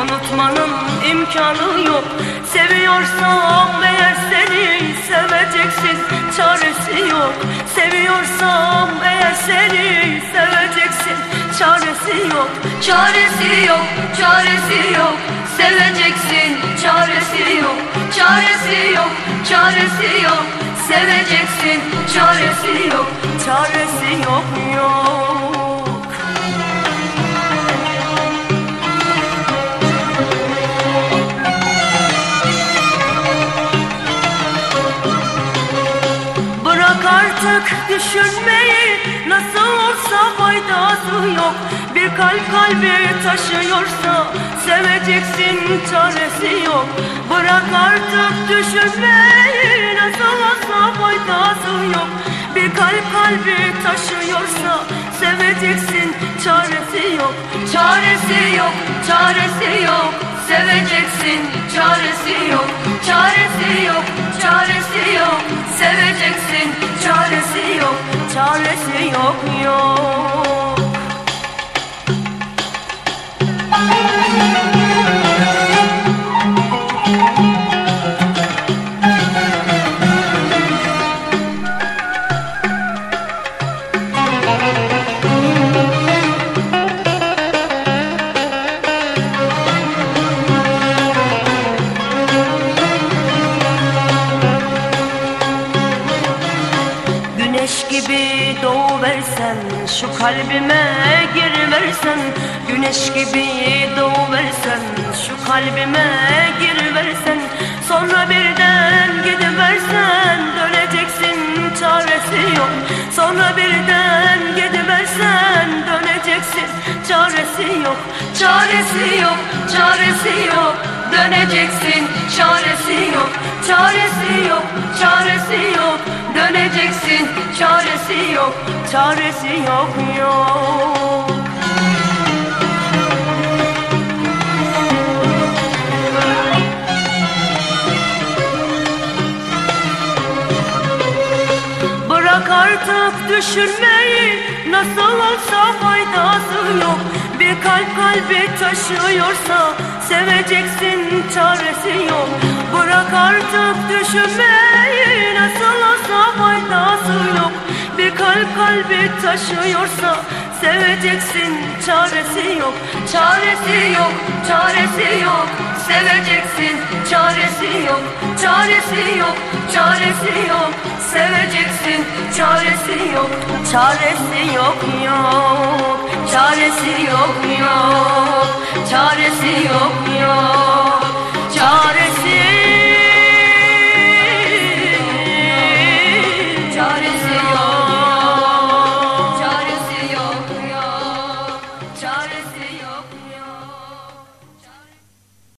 unutmanın imkanı yok. Seviyorsam eğer seni seveceksin çaresi yok. Seviyorsam eğer seni seveceksin çaresi yok. Çaresi yok, çaresi yok. Seveceksin, çaresi yok. Çaresi yok, çaresi yok. Seveceksin, çaresi yok. Çaresi yok yok artık düşünmeyi Nasıl olsa faydası yok. Bir kalp kalbi taşıyorsa Seveceksin çaresi yok. Bırak artık düşünmeyi Nasıl olsa faydası yok. Bir kalp kalbi taşıyorsa Seveceksin çaresi yok. Çaresi yok, çaresi yok. Seveceksin, çaresi yok. Çaresi yok, 大热心邀朋 Güneş gibi doğuversen Şu kalbime giriversen Güneş gibi doğuversen Şu kalbime giriversen Sonra birden gidiversen Döneceksin çaresi yok. Sonra birden gidiversen Döneceksin çaresi yok. Çaresi yok, çaresi yok Döneceksin, çaresi yok. Çaresi yok, çaresi çaresi yok Çaresi yok yok artık düşünmeyi Nasıl olsa faydası yok. Bir kalp kalbi taşıyorsa Seveceksin çaresi yok. Bırak artık düşünmeyi Nasıl olsa faydası yok Bir kalp kalbi taşıyorsa Seveceksin çaresi yok Çaresi yok, çaresi yok Seveceksin, çaresi yok Çaresi yok, çaresi yok Seveceksin, çaresi yok Çaresi yok yok Çaresi yok yok Çaresi yok yok